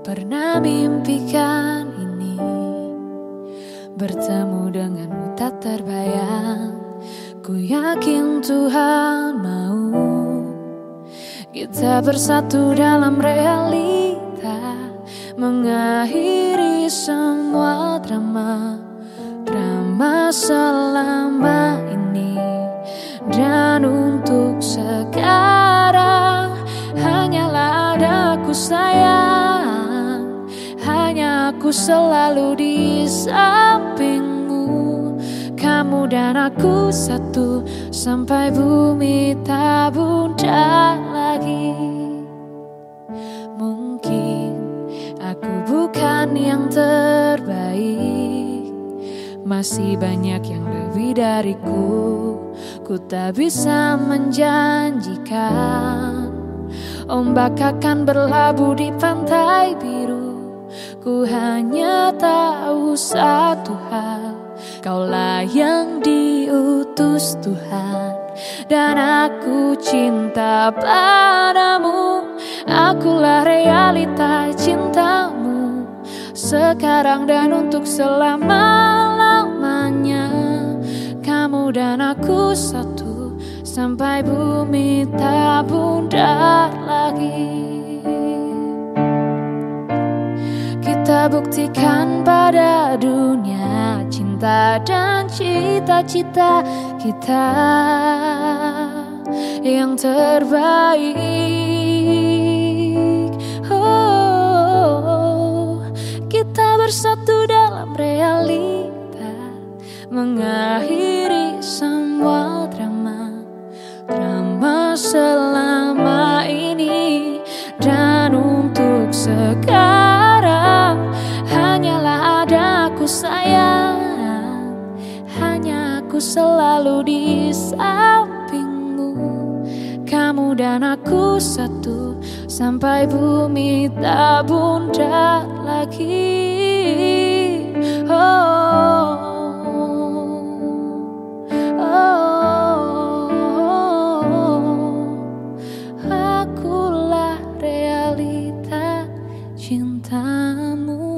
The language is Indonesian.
pernah mimpikan ini. Bertemu denganmu tak terbayang. Ku yakin Tuhan mau. Kita bersatu dalam realita. Mengakhiri semua drama. Drama selama ini. Dan untuk sekarang Hanyalah adaku sayang Selalu di sampingmu Kamu dan aku satu Sampai bumi tak bunda lagi. Mungkin aku bukan yang terbaik Masih banyak yang lebih dariku. Ku tak bisa menjanjikan Ombak akan berlabuh di pantai biru Ku hanya tahu satu hal Kaulah yang diutus Tuhan. Dan aku cinta padamu Akulah realita cintamu. Sekarang dan untuk selama-lamanya Kamu dan aku satu. Sampai bumi tak bundar Buktikan pada dunia Cinta dan cita-cita kita Yang terbaik. Oh, Kita bersatu dalam realita Mengakhiri semua drama drama selama ini. Dan untuk sekarang di sampingmu. Kamu dan aku satu Sampai bumi tak bunda lagi. Oh, oh, oh, oh, Akulah realita cintamu.